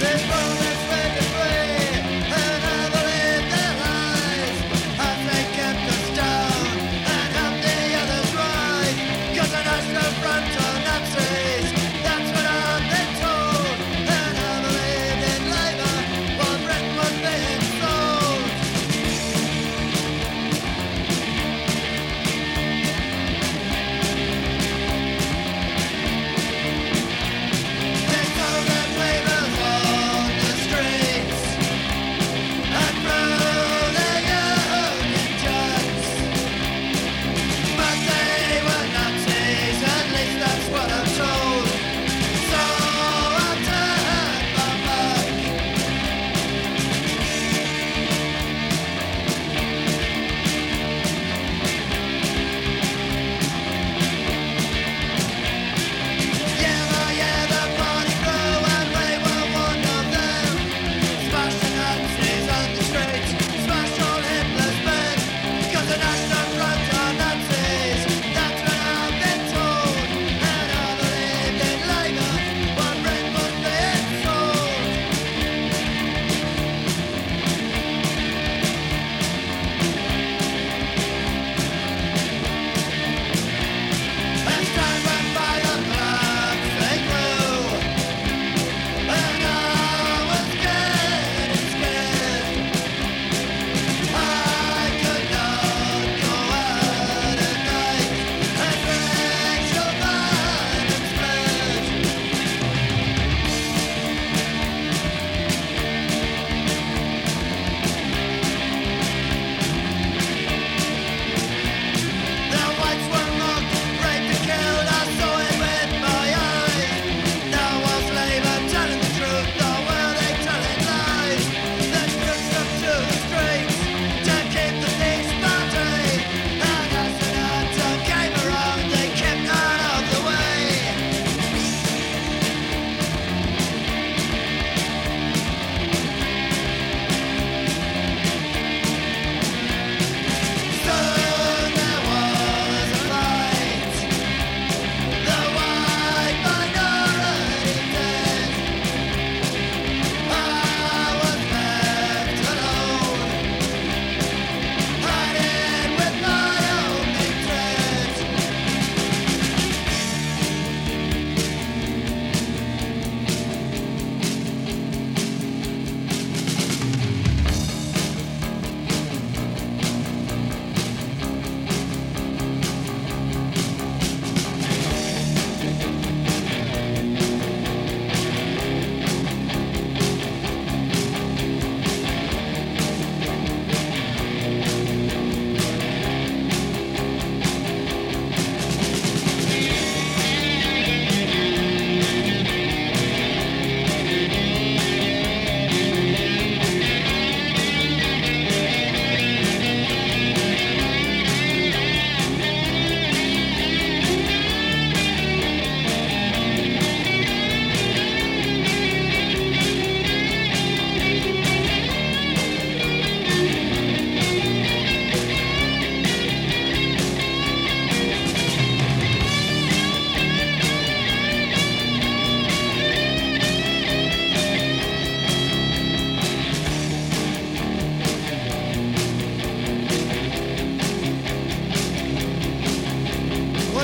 They won't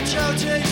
shouted,